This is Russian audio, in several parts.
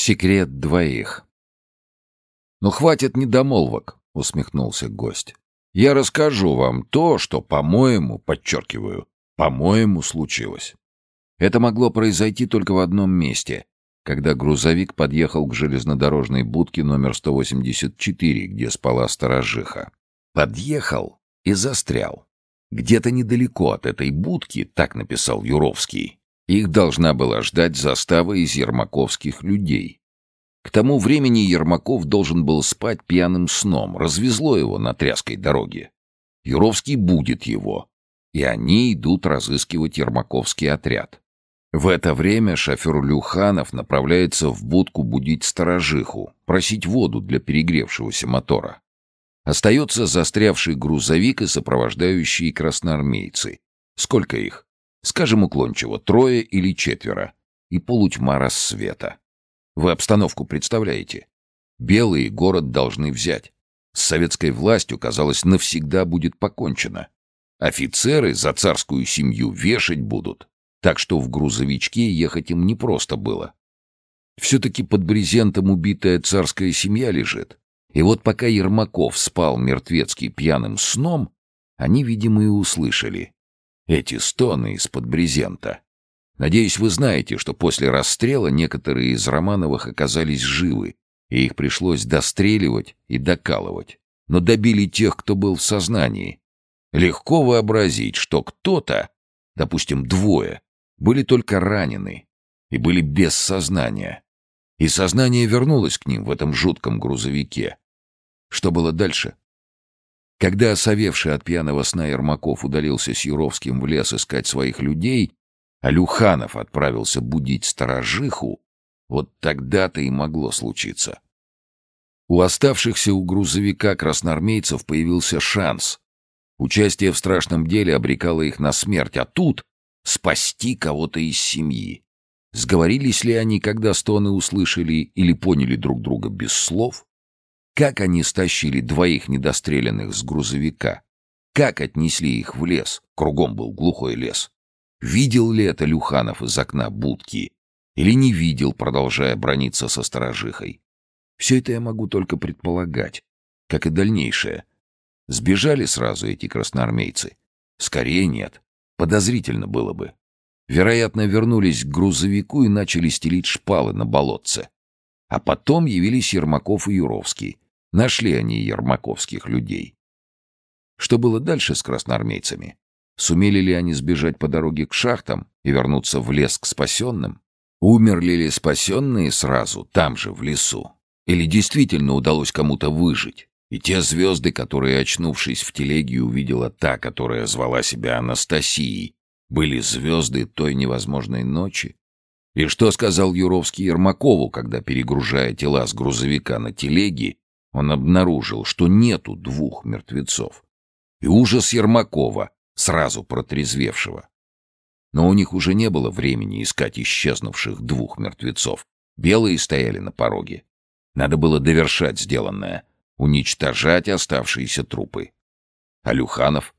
Секрет двоих. «Ну, хватит недомолвок», — усмехнулся гость. «Я расскажу вам то, что, по-моему, подчеркиваю, по-моему, случилось. Это могло произойти только в одном месте, когда грузовик подъехал к железнодорожной будке номер 184, где спала сторожиха. Подъехал и застрял. Где-то недалеко от этой будки, так написал Юровский, их должна была ждать застава из ермаковских людей. К тому времени Ермаков должен был спать пьяным сном, развезло его на тряской дороге. Юровский будет его, и они идут разыскивать ермаковский отряд. В это время шофер Люханов направляется в будку будить сторожиху, просить воду для перегревшегося мотора. Остается застрявший грузовик и сопровождающие красноармейцы. Сколько их? Скажем уклончиво, трое или четверо. И полутьма рассвета. Вы обстановку представляете? Белые город должны взять. С советской властью, казалось, навсегда будет покончено. Офицеры за царскую семью вешать будут так что в грузовичке ехать им непросто было. Все-таки под брезентом убитая царская семья лежит. И вот пока Ермаков спал мертвецкий пьяным сном, они, видимо, и услышали эти стоны из-под брезента. Надеюсь, вы знаете, что после расстрела некоторые из Романовых оказались живы, и их пришлось достреливать и докалывать. Но добили тех, кто был в сознании. Легко вообразить, что кто-то, допустим, двое, были только ранены и были без сознания. И сознание вернулось к ним в этом жутком грузовике. Что было дальше? Когда осовевший от пьяного сна Ермаков удалился с Юровским в лес искать своих людей, а Люханов отправился будить сторожиху, вот тогда-то и могло случиться. У оставшихся у грузовика красноармейцев появился шанс. Участие в страшном деле обрекало их на смерть, а тут спасти кого-то из семьи. Сговорились ли они, когда стоны услышали или поняли друг друга без слов? Как они стащили двоих недостреленных с грузовика? Как отнесли их в лес? Кругом был глухой лес. Видел ли это Люханов из окна будки? Или не видел, продолжая брониться со сторожихой? Все это я могу только предполагать, как и дальнейшее. Сбежали сразу эти красноармейцы? Скорее нет. Подозрительно было бы. Вероятно, вернулись к грузовику и начали стелить шпалы на болотце. А потом явились Ермаков и Юровский. Нашли они ермаковских людей. Что было дальше с красноармейцами? Сумели ли они сбежать по дороге к шахтам и вернуться в лес к спасенным? Умерли ли спасенные сразу, там же, в лесу? Или действительно удалось кому-то выжить? И те звезды, которые, очнувшись в телеге, увидела та, которая звала себя Анастасией, были звезды той невозможной ночи? И что сказал Юровский Ермакову, когда, перегружая тела с грузовика на телеге, он обнаружил, что нету двух мертвецов? И ужас Ермакова, сразу протрезвевшего. Но у них уже не было времени искать исчезнувших двух мертвецов. Белые стояли на пороге. Надо было довершать сделанное — уничтожать оставшиеся трупы. А Люханов?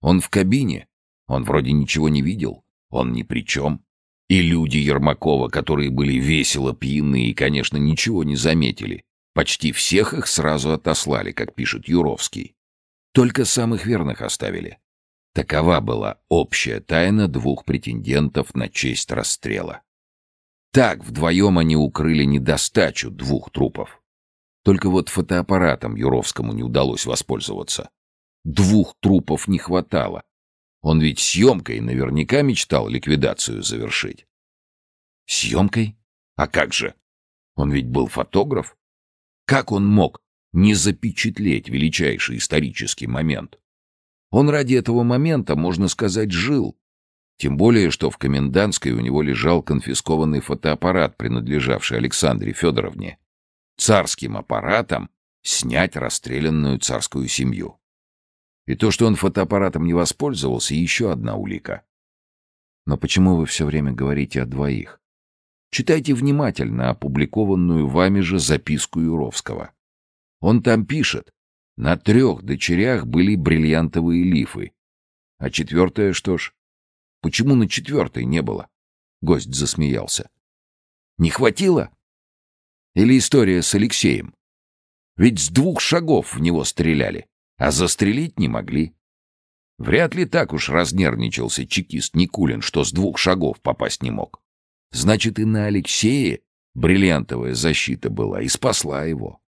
Он в кабине. Он вроде ничего не видел. Он ни при чем. И люди Ермакова, которые были весело пьяны и, конечно, ничего не заметили, почти всех их сразу отослали, как пишет Юровский. Только самых верных оставили. Такова была общая тайна двух претендентов на честь расстрела. Так вдвоем они укрыли недостачу двух трупов. Только вот фотоаппаратом Юровскому не удалось воспользоваться. Двух трупов не хватало. Он ведь съемкой наверняка мечтал ликвидацию завершить. Съемкой? А как же? Он ведь был фотограф. Как он мог не запечатлеть величайший исторический момент? Он ради этого момента, можно сказать, жил. Тем более, что в комендантской у него лежал конфискованный фотоаппарат, принадлежавший Александре Федоровне царским аппаратом снять расстрелянную царскую семью. И то, что он фотоаппаратом не воспользовался, еще одна улика. Но почему вы все время говорите о двоих? Читайте внимательно опубликованную вами же записку Юровского. Он там пишет, на трех дочерях были бриллиантовые лифы. А четвертая что ж? Почему на четвертой не было? Гость засмеялся. Не хватило? Или история с Алексеем? Ведь с двух шагов в него стреляли, а застрелить не могли. Вряд ли так уж разнервничался чекист Никулин, что с двух шагов попасть не мог. Значит, и на Алексее бриллиантовая защита была и спасла его.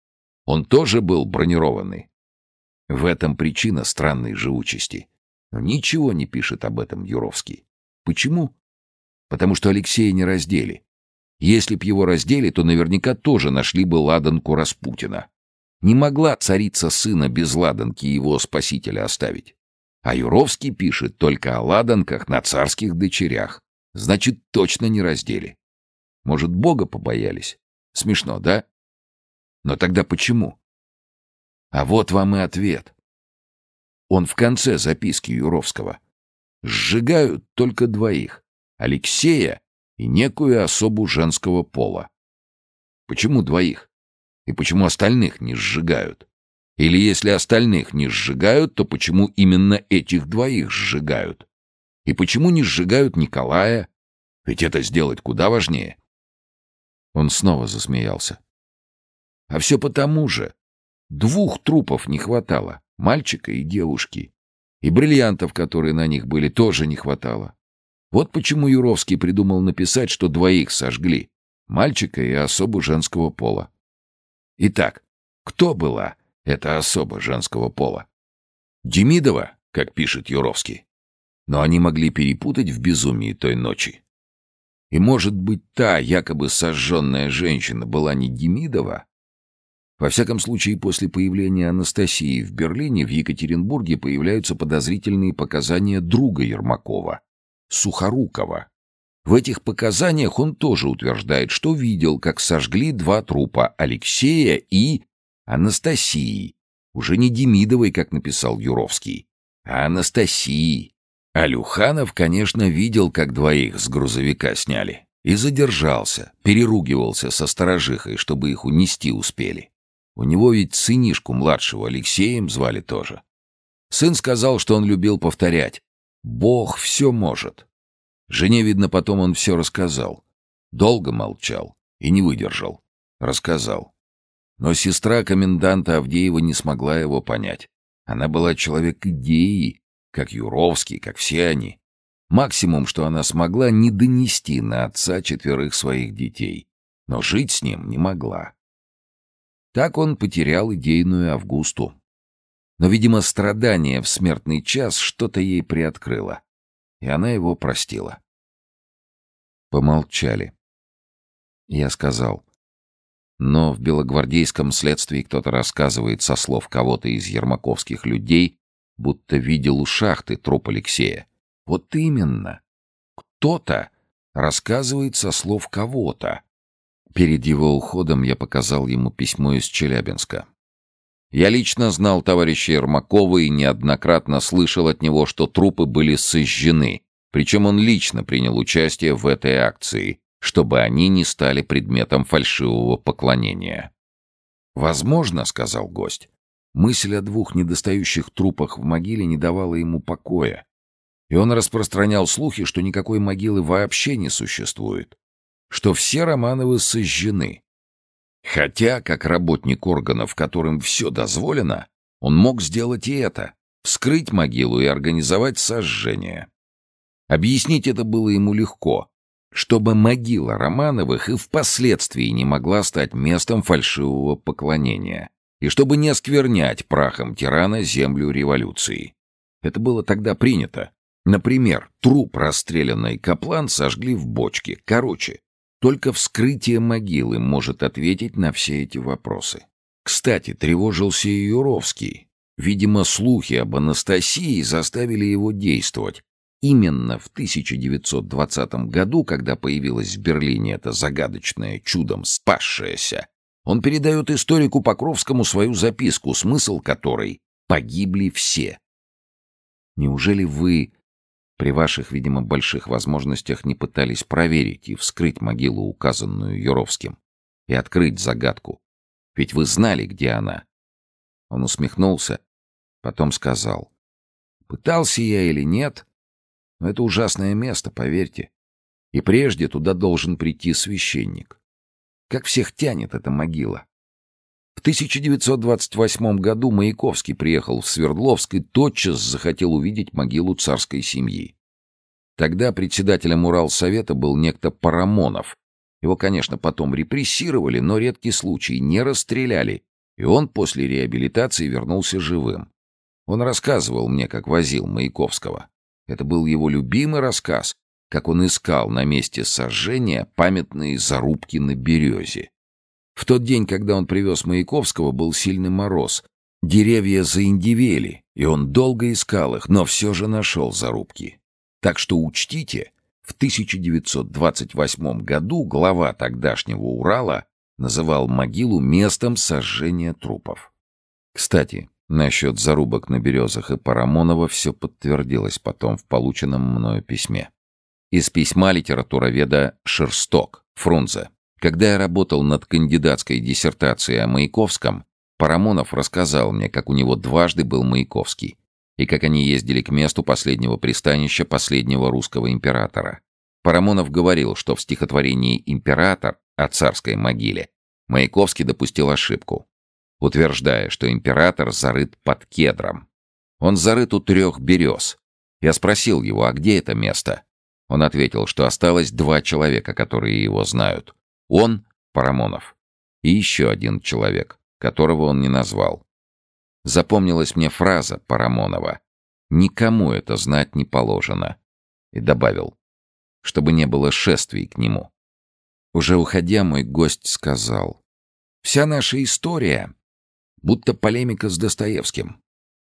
Он тоже был бронированный. В этом причина странной живучести. Но ничего не пишет об этом Юровский. Почему? Потому что Алексея не раздели. Если б его раздели, то наверняка тоже нашли бы ладанку Распутина. Не могла царица сына без ладанки его спасителя оставить. А Юровский пишет только о ладанках на царских дочерях. Значит, точно не раздели. Может, Бога побоялись? Смешно, да? Но тогда почему? А вот вам и ответ. Он в конце записки Юровского. Сжигают только двоих. Алексея и некую особу женского пола. Почему двоих? И почему остальных не сжигают? Или если остальных не сжигают, то почему именно этих двоих сжигают? И почему не сжигают Николая? Ведь это сделать куда важнее. Он снова засмеялся. А все потому же. Двух трупов не хватало, мальчика и девушки. И бриллиантов, которые на них были, тоже не хватало. Вот почему Юровский придумал написать, что двоих сожгли. Мальчика и особу женского пола. Итак, кто была эта особа женского пола? Демидова, как пишет Юровский. Но они могли перепутать в безумии той ночи. И, может быть, та якобы сожженная женщина была не Демидова? Во всяком случае, после появления Анастасии в Берлине в Екатеринбурге появляются подозрительные показания друга Ермакова, Сухорукова. В этих показаниях он тоже утверждает, что видел, как сожгли два трупа Алексея и Анастасии. Уже не Демидовой, как написал Юровский, а Анастасии. А Люханов, конечно, видел, как двоих с грузовика сняли. И задержался, переругивался со сторожихой, чтобы их унести успели. У него ведь сынишку младшего Алексеем звали тоже. Сын сказал, что он любил повторять Бог все может. Жене, видно, потом он все рассказал. Долго молчал и не выдержал. Рассказал. Но сестра коменданта Авдеева не смогла его понять. Она была человек идеи, как Юровский, как все они. Максимум, что она смогла, не донести на отца четверых своих детей. Но жить с ним не могла. Так он потерял идейную Августу. Но, видимо, страдание в смертный час что-то ей приоткрыло, и она его простила. Помолчали. Я сказал, но в белогвардейском следствии кто-то рассказывает со слов кого-то из ермаковских людей, будто видел у шахты труп Алексея. Вот именно. Кто-то рассказывает со слов кого-то. Перед его уходом я показал ему письмо из Челябинска. Я лично знал товарища Ермакова и неоднократно слышал от него, что трупы были сожжены, причем он лично принял участие в этой акции, чтобы они не стали предметом фальшивого поклонения. «Возможно, — сказал гость, — мысль о двух недостающих трупах в могиле не давала ему покоя, и он распространял слухи, что никакой могилы вообще не существует, что все Романовы сожжены, Хотя, как работник органов, которым все дозволено, он мог сделать и это — вскрыть могилу и организовать сожжение. Объяснить это было ему легко, чтобы могила Романовых и впоследствии не могла стать местом фальшивого поклонения, и чтобы не осквернять прахом тирана землю революции. Это было тогда принято. Например, труп расстрелянной Каплан сожгли в бочке. Короче, только вскрытие могилы может ответить на все эти вопросы. Кстати, тревожился и Юровский. Видимо, слухи об Анастасии заставили его действовать. Именно в 1920 году, когда появилась в Берлине это загадочное чудом спасшееся, он передает историку Покровскому свою записку, смысл которой «погибли все». Неужели вы при ваших, видимо, больших возможностях не пытались проверить и вскрыть могилу, указанную Юровским, и открыть загадку. Ведь вы знали, где она. Он усмехнулся, потом сказал. Пытался я или нет, но это ужасное место, поверьте. И прежде туда должен прийти священник. Как всех тянет эта могила. В 1928 году Маяковский приехал в Свердловск и тотчас захотел увидеть могилу царской семьи. Тогда председателем Уралсовета был некто Парамонов. Его, конечно, потом репрессировали, но редкий случай, не расстреляли, и он после реабилитации вернулся живым. Он рассказывал мне, как возил Маяковского. Это был его любимый рассказ, как он искал на месте сожжения памятные зарубки на березе. В тот день, когда он привез Маяковского, был сильный мороз. Деревья заиндивели, и он долго искал их, но все же нашел зарубки. Так что учтите, в 1928 году глава тогдашнего Урала называл могилу местом сожжения трупов. Кстати, насчет зарубок на березах и Парамонова все подтвердилось потом в полученном мною письме. Из письма литературоведа Шерсток, Фрунзе. Когда я работал над кандидатской диссертацией о Маяковском, Парамонов рассказал мне, как у него дважды был Маяковский, и как они ездили к месту последнего пристанища последнего русского императора. Парамонов говорил, что в стихотворении «Император» о царской могиле Маяковский допустил ошибку, утверждая, что император зарыт под кедром. Он зарыт у трех берез. Я спросил его, а где это место? Он ответил, что осталось два человека, которые его знают. Он, Парамонов, и еще один человек, которого он не назвал. Запомнилась мне фраза Парамонова «Никому это знать не положено». И добавил, чтобы не было шествий к нему. Уже уходя, мой гость сказал, «Вся наша история будто полемика с Достоевским,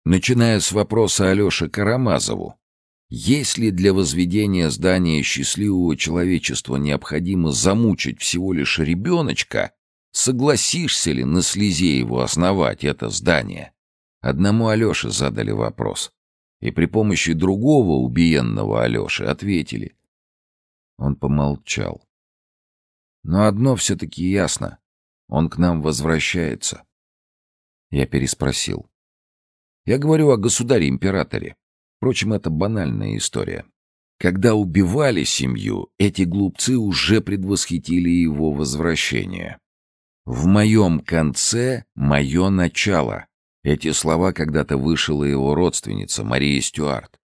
начиная с вопроса Алёше Карамазову, если для возведения здания счастливого человечества необходимо замучить всего лишь ребеночка, согласишься ли на слезе его основать это здание? Одному Алёше задали вопрос, и при помощи другого убиенного Алёши ответили. Он помолчал. Но одно все-таки ясно. Он к нам возвращается. Я переспросил. Я говорю о государе-императоре. Впрочем, это банальная история. Когда убивали семью, эти глупцы уже предвосхитили его возвращение. «В моем конце — мое начало». Эти слова когда-то вышила его родственница Мария Стюарт.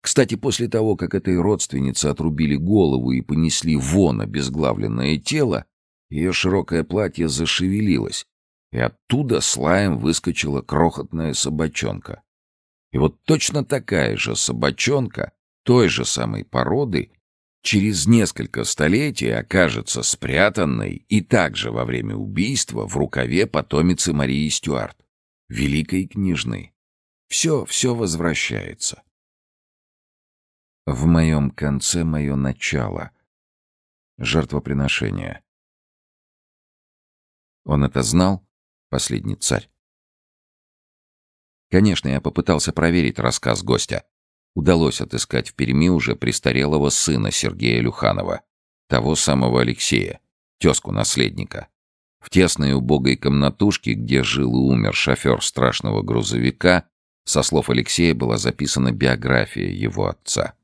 Кстати, после того, как этой родственнице отрубили голову и понесли вон обезглавленное тело, ее широкое платье зашевелилось, и оттуда слаем выскочила крохотная собачонка. И вот точно такая же собачонка, той же самой породы, через несколько столетий окажется спрятанной и также во время убийства в рукаве потомицы Марии Стюарт, великой княжны. Все, все возвращается. В моем конце мое начало. Жертвоприношение. Он это знал, последний царь? Конечно, я попытался проверить рассказ гостя. Удалось отыскать в Перми уже престарелого сына Сергея Люханова, того самого Алексея, тезку наследника. В тесной убогой комнатушке, где жил и умер шофер страшного грузовика, со слов Алексея была записана биография его отца.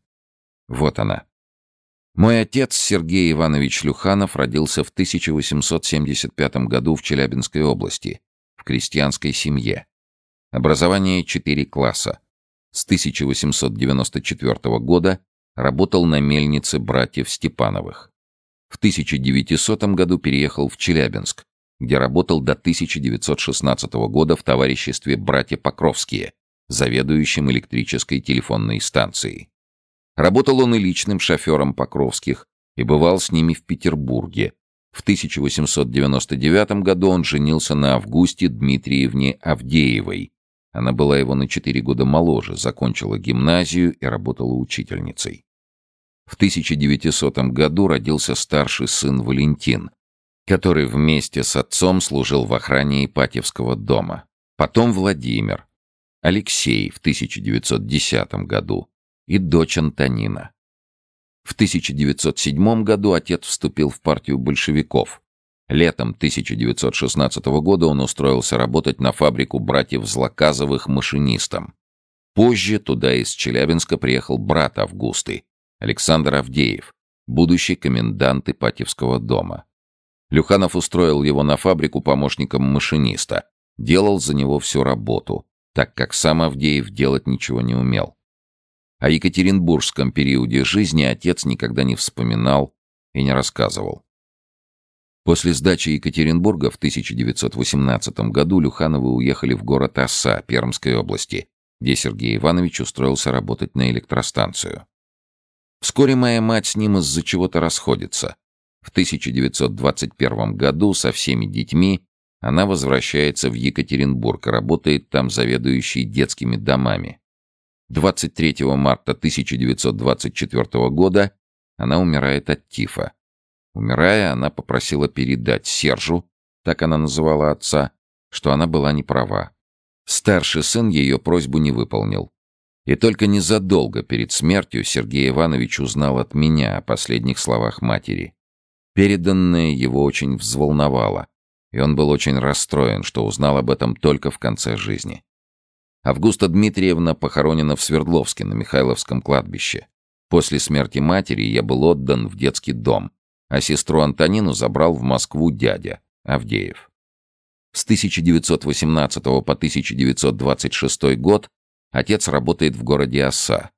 Вот она. Мой отец Сергей Иванович Люханов родился в 1875 году в Челябинской области, в крестьянской семье. Образование 4 класса. С 1894 года работал на мельнице братьев Степановых. В 1900 году переехал в Челябинск, где работал до 1916 года в товариществе «Братья Покровские», заведующим электрической телефонной станцией. Работал он и личным шофером Покровских и бывал с ними в Петербурге. В 1899 году он женился на Августе Дмитриевне Авдеевой, она была его на четыре года моложе, закончила гимназию и работала учительницей. В 1900 году родился старший сын Валентин, который вместе с отцом служил в охране Ипатьевского дома. Потом Владимир, Алексей в 1910 году и дочь Антонина. В 1907 году отец вступил в партию большевиков, Летом 1916 года он устроился работать на фабрику братьев Злоказовых машинистом. Позже туда из Челябинска приехал брат Августы, Александр Авдеев, будущий комендант Ипатьевского дома. Люханов устроил его на фабрику помощником машиниста, делал за него всю работу, так как сам Авдеев делать ничего не умел. О Екатеринбургском периоде жизни отец никогда не вспоминал и не рассказывал. После сдачи Екатеринбурга в 1918 году Люхановы уехали в город Оса Пермской области, где Сергей Иванович устроился работать на электростанцию. Вскоре моя мать с ним из-за чего-то расходится. В 1921 году со всеми детьми она возвращается в Екатеринбург работает там заведующей детскими домами. 23 марта 1924 года она умирает от тифа. Умирая, она попросила передать Сержу, так она называла отца, что она была не права. Старший сын ее просьбу не выполнил. И только незадолго перед смертью Сергей Иванович узнал от меня о последних словах матери. Переданное его очень взволновало, и он был очень расстроен, что узнал об этом только в конце жизни. Августа Дмитриевна похоронена в Свердловске на Михайловском кладбище. После смерти матери я был отдан в детский дом, а сестру Антонину забрал в Москву дядя, Авдеев. С 1918 по 1926 год отец работает в городе Оса.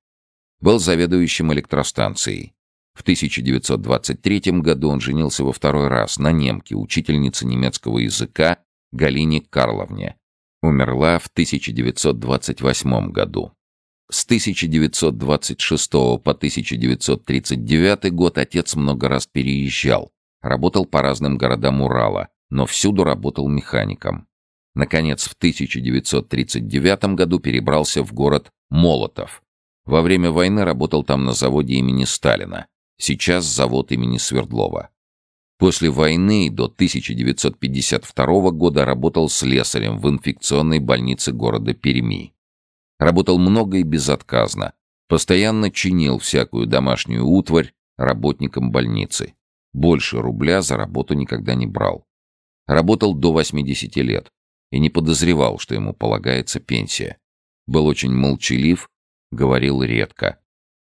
Был заведующим электростанцией. В 1923 году он женился во второй раз на немке, учительнице немецкого языка Галине Карловне. Умерла в 1928 году. С 1926 по 1939 год отец много раз переезжал, работал по разным городам Урала, но всюду работал механиком. Наконец, в 1939 году перебрался в город Молотов. Во время войны работал там на заводе имени Сталина. Сейчас завод имени Свердлова. После войны до 1952 года работал слесарем в инфекционной больнице города Перми. Работал много и безотказно. Постоянно чинил всякую домашнюю утварь работникам больницы. Больше рубля за работу никогда не брал. Работал до 80 лет и не подозревал, что ему полагается пенсия. Был очень молчалив, говорил редко.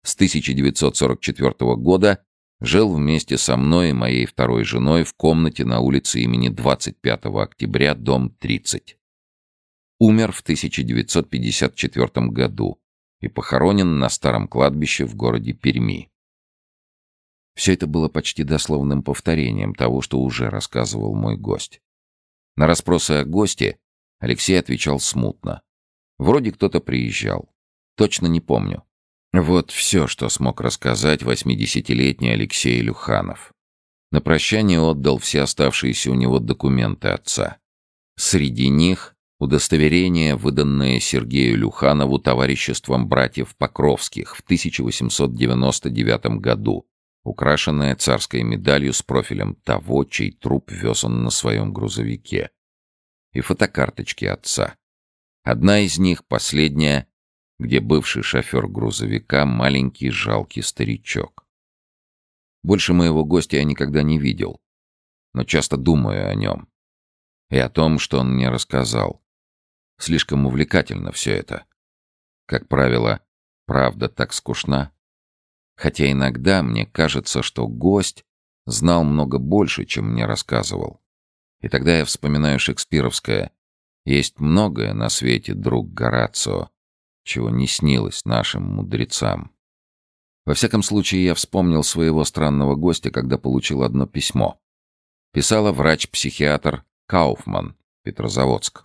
С 1944 года жил вместе со мной и моей второй женой в комнате на улице имени 25 октября, дом 30 умер в 1954 году и похоронен на старом кладбище в городе Перми. Все это было почти дословным повторением того, что уже рассказывал мой гость. На расспросы о госте Алексей отвечал смутно. Вроде кто-то приезжал. Точно не помню. Вот все, что смог рассказать 80-летний Алексей Люханов. На прощание отдал все оставшиеся у него документы отца. Среди них Удостоверение, выданное Сергею Люханову товариществом братьев Покровских в 1899 году, украшенное царской медалью с профилем того, чей труп вез он на своем грузовике. И фотокарточки отца. Одна из них, последняя, где бывший шофер грузовика — маленький жалкий старичок. Больше моего гостя я никогда не видел, но часто думаю о нем и о том, что он мне рассказал. Слишком увлекательно все это. Как правило, правда так скучна. Хотя иногда мне кажется, что гость знал много больше, чем мне рассказывал. И тогда я вспоминаю шекспировское «Есть многое на свете, друг Горацио, чего не снилось нашим мудрецам». Во всяком случае, я вспомнил своего странного гостя, когда получил одно письмо. Писала врач-психиатр Кауфман, Петрозаводск.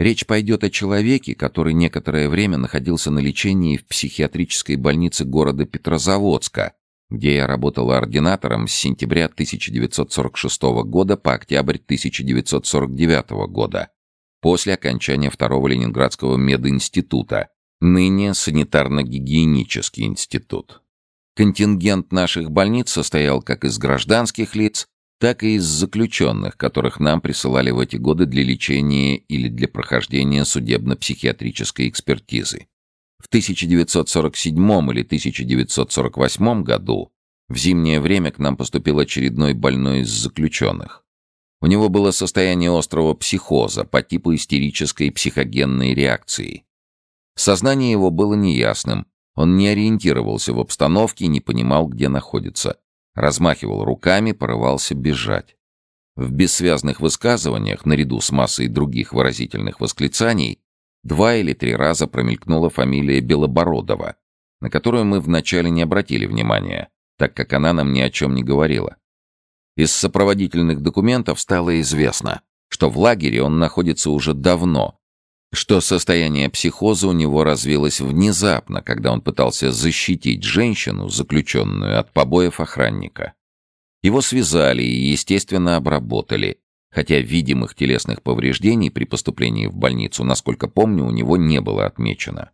Речь пойдет о человеке, который некоторое время находился на лечении в психиатрической больнице города Петрозаводска, где я работал ординатором с сентября 1946 года по октябрь 1949 года, после окончания второго Ленинградского мединститута, ныне санитарно-гигиенический институт. Контингент наших больниц состоял как из гражданских лиц, так и из заключенных, которых нам присылали в эти годы для лечения или для прохождения судебно-психиатрической экспертизы. В 1947 или 1948 году в зимнее время к нам поступил очередной больной из заключенных. У него было состояние острого психоза по типу истерической психогенной реакции. Сознание его было неясным, он не ориентировался в обстановке и не понимал, где находится размахивал руками, порывался бежать. В бессвязных высказываниях, наряду с массой других выразительных восклицаний, два или три раза промелькнула фамилия Белобородова, на которую мы вначале не обратили внимания, так как она нам ни о чем не говорила. Из сопроводительных документов стало известно, что в лагере он находится уже давно, что состояние психоза у него развилось внезапно, когда он пытался защитить женщину, заключенную от побоев охранника. Его связали и, естественно, обработали, хотя видимых телесных повреждений при поступлении в больницу, насколько помню, у него не было отмечено.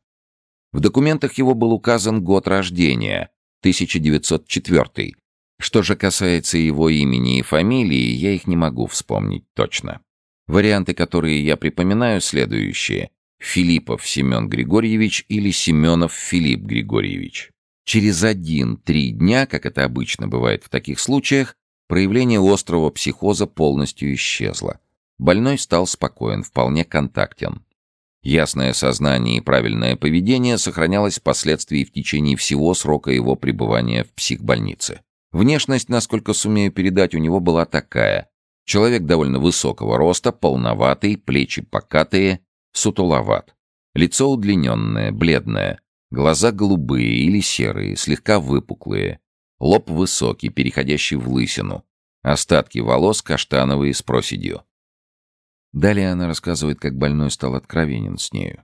В документах его был указан год рождения, 1904. Что же касается его имени и фамилии, я их не могу вспомнить точно. Варианты, которые я припоминаю, следующие. Филиппов Семен Григорьевич или Семенов Филипп Григорьевич. Через один-три дня, как это обычно бывает в таких случаях, проявление острого психоза полностью исчезло. Больной стал спокоен, вполне контактен. Ясное сознание и правильное поведение сохранялось впоследствии в течение всего срока его пребывания в психбольнице. Внешность, насколько сумею передать, у него была такая. Человек довольно высокого роста, полноватый, плечи покатые, сутуловат. Лицо удлиненное, бледное, Глаза голубые или серые, слегка выпуклые. Лоб высокий, переходящий в лысину. Остатки волос каштановые с проседью. Далее она рассказывает, как больной стал откровенен с нею.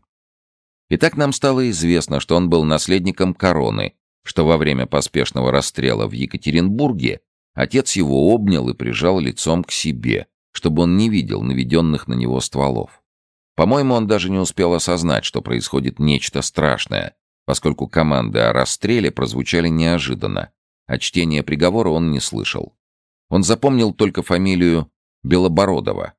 Итак, нам стало известно, что он был наследником короны, что во время поспешного расстрела в Екатеринбурге отец его обнял и прижал лицом к себе, чтобы он не видел наведенных на него стволов. По-моему, он даже не успел осознать, что происходит нечто страшное, поскольку команды о расстреле прозвучали неожиданно, а чтение приговора он не слышал. Он запомнил только фамилию Белобородова.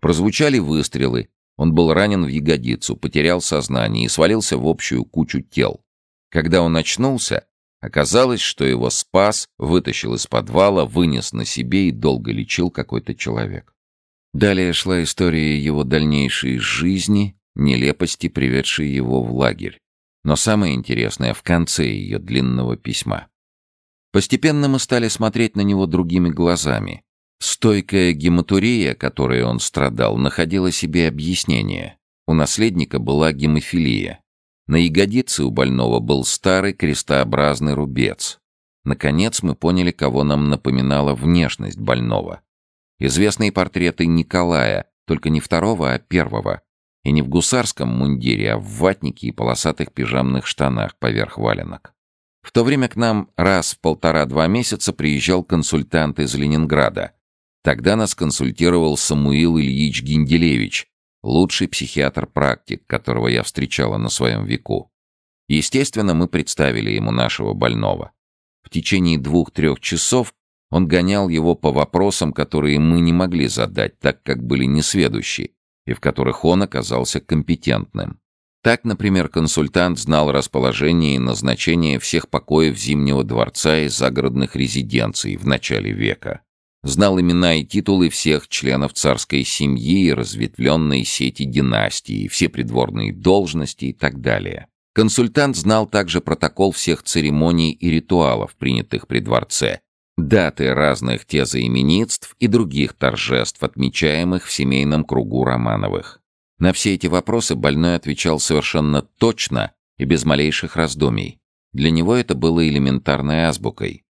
Прозвучали выстрелы, он был ранен в ягодицу, потерял сознание и свалился в общую кучу тел. Когда он очнулся, оказалось, что его спас, вытащил из подвала, вынес на себе и долго лечил какой-то человек. Далее шла история его дальнейшей жизни, нелепости, приведшей его в лагерь. Но самое интересное в конце ее длинного письма. Постепенно мы стали смотреть на него другими глазами. Стойкая гематурия, которой он страдал, находила себе объяснение. У наследника была гемофилия. На ягодице у больного был старый крестообразный рубец. Наконец мы поняли, кого нам напоминала внешность больного. Известные портреты Николая, только не второго, а первого, и не в гусарском мундире, а в ватнике и полосатых пижамных штанах поверх валенок. В то время к нам раз в полтора-два месяца приезжал консультант из Ленинграда. Тогда нас консультировал Самуил Ильич Гинделевич, лучший психиатр-практик, которого я встречала на своем веку. Естественно, мы представили ему нашего больного. В течение двух-трех часов он гонял его по вопросам, которые мы не могли задать, так как были несведущи, и в которых он оказался компетентным. Так, например, консультант знал расположение и назначение всех покоев Зимнего дворца и загородных резиденций в начале века. Знал имена и титулы всех членов царской семьи и разветвленной сети династии, все придворные должности и так далее. Консультант знал также протокол всех церемоний и ритуалов, принятых при дворце, даты разных тезоименитств и других торжеств, отмечаемых в семейном кругу Романовых. На все эти вопросы больной отвечал совершенно точно и без малейших раздумий. Для него это было элементарной азбукой.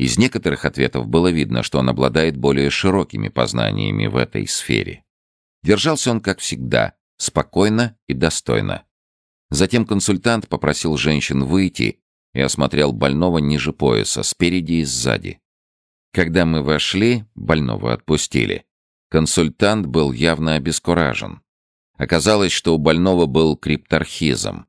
Из некоторых ответов было видно, что он обладает более широкими познаниями в этой сфере. Держался он, как всегда, спокойно и достойно. Затем консультант попросил женщин выйти и осмотрел больного ниже пояса, спереди и сзади. Когда мы вошли, больного отпустили. Консультант был явно обескуражен. Оказалось, что у больного был крипторхизм.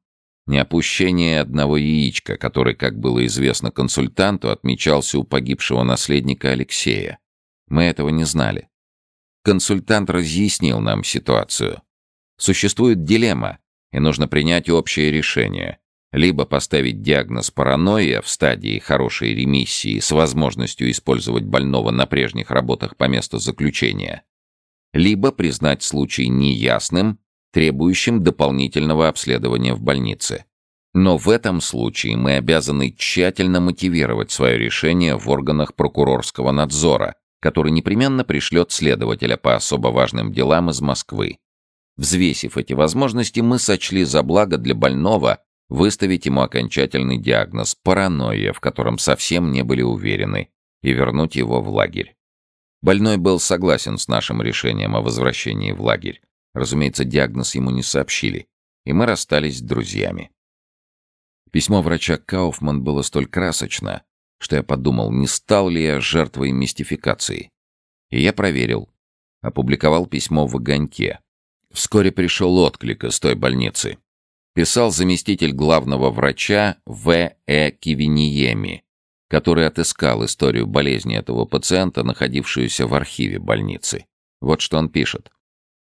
Не опущение одного яичка, который, как было известно консультанту, отмечался у погибшего наследника Алексея. Мы этого не знали. Консультант разъяснил нам ситуацию. Существует дилемма, и нужно принять общее решение либо поставить диагноз паранойя в стадии хорошей ремиссии с возможностью использовать больного на прежних работах по месту заключения, либо признать случай неясным, требующим дополнительного обследования в больнице. Но в этом случае мы обязаны тщательно мотивировать свое решение в органах прокурорского надзора, который непременно пришлет следователя по особо важным делам из Москвы. Взвесив эти возможности, мы сочли за благо для больного выставить ему окончательный диагноз – паранойя, в котором совсем не были уверены, и вернуть его в лагерь. Больной был согласен с нашим решением о возвращении в лагерь. Разумеется, диагноз ему не сообщили, и мы расстались друзьями. Письмо врача Кауфман было столь красочно, что я подумал, не стал ли я жертвой мистификации. И я проверил. Опубликовал письмо в «Огоньке». Вскоре пришел отклик из той больницы. Писал заместитель главного врача В. Э. Кивиниеми, который отыскал историю болезни этого пациента, находившуюся в архиве больницы. Вот что он пишет.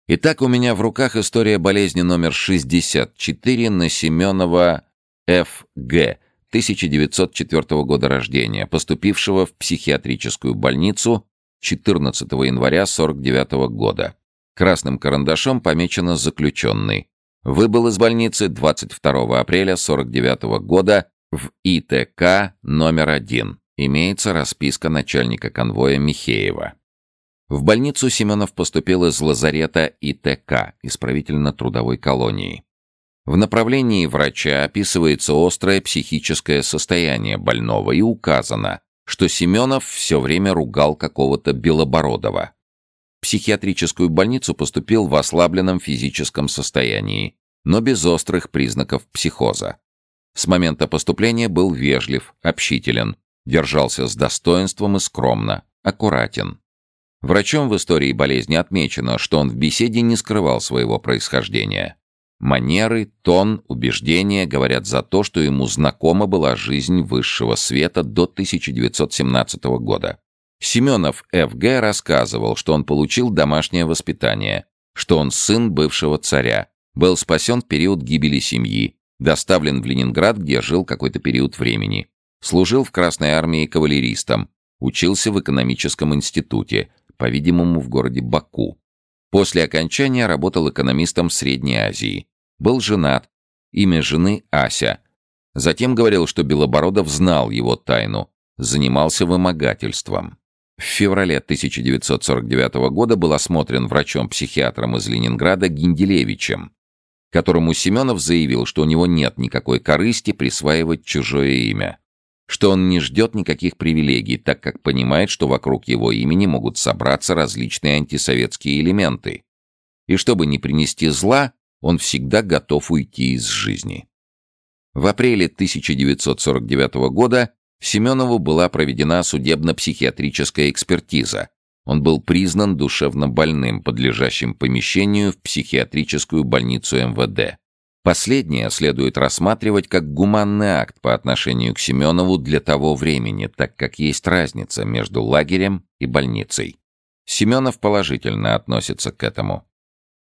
Итак, у меня в руках история болезни номер 64 на Семенова Ф.Г., 1904 года рождения, поступившего в психиатрическую больницу 14 января 49 года. Красным карандашом помечено «заключенный». Выбыл из больницы 22 апреля 49 года в ИТК номер 1. Имеется расписка начальника конвоя Михеева. В больницу Семенов поступил из лазарета ИТК, исправительно-трудовой колонии. В направлении врача описывается острое психическое состояние больного и указано, что Семенов все время ругал какого-то Белобородова. В психиатрическую больницу поступил в ослабленном физическом состоянии, но без острых признаков психоза. С момента поступления был вежлив, общителен, держался с достоинством и скромно, аккуратен. Врачом в истории болезни отмечено, что он в беседе не скрывал своего происхождения. Манеры, тон, убеждения говорят за то, что ему знакома была жизнь высшего света до 1917 года. Семенов Ф.Г. рассказывал, что он получил домашнее воспитание, что он сын бывшего царя, был спасен в период гибели семьи, доставлен в Ленинград, где жил какой-то период времени, служил в Красной армии кавалеристом, учился в экономическом институте, по-видимому, в городе Баку. После окончания работал экономистом Средней Азии. Был женат. Имя жены Ася. Затем говорил, что Белобородов знал его тайну. Занимался вымогательством. В феврале 1949 года был осмотрен врачом-психиатром из Ленинграда Гинделевичем, которому Семенов заявил, что у него нет никакой корысти присваивать чужое имя что он не ждет никаких привилегий, так как понимает, что вокруг его имени могут собраться различные антисоветские элементы. И чтобы не принести зла, он всегда готов уйти из жизни. В апреле 1949 года Семенову была проведена судебно-психиатрическая экспертиза. Он был признан душевно больным, подлежащим помещению в психиатрическую больницу МВД. Последнее следует рассматривать как гуманный акт по отношению к Семенову для того времени, так как есть разница между лагерем и больницей. Семенов положительно относится к этому.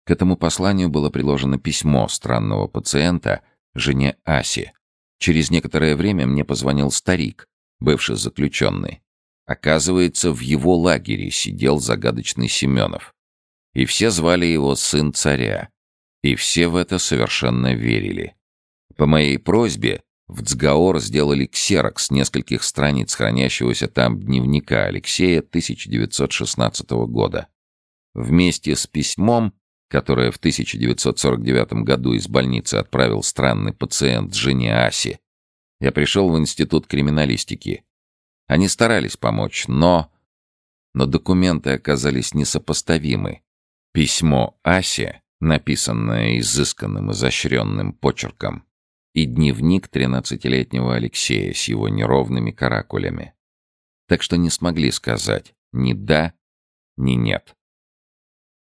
К этому посланию было приложено письмо странного пациента жене Аси. Через некоторое время мне позвонил старик, бывший заключенный. Оказывается, в его лагере сидел загадочный Семенов. И все звали его сын царя. И все в это совершенно верили. По моей просьбе в Цгаор сделали ксерокс нескольких страниц хранящегося там дневника Алексея 1916 года. Вместе с письмом, которое в 1949 году из больницы отправил странный пациент жене Аси, я пришел в Институт криминалистики. Они старались помочь, но... Но документы оказались несопоставимы. Письмо Асе написанное изысканным, изощренным почерком, и дневник тринадцатилетнего Алексея с его неровными каракулями. Так что не смогли сказать ни «да», ни «нет».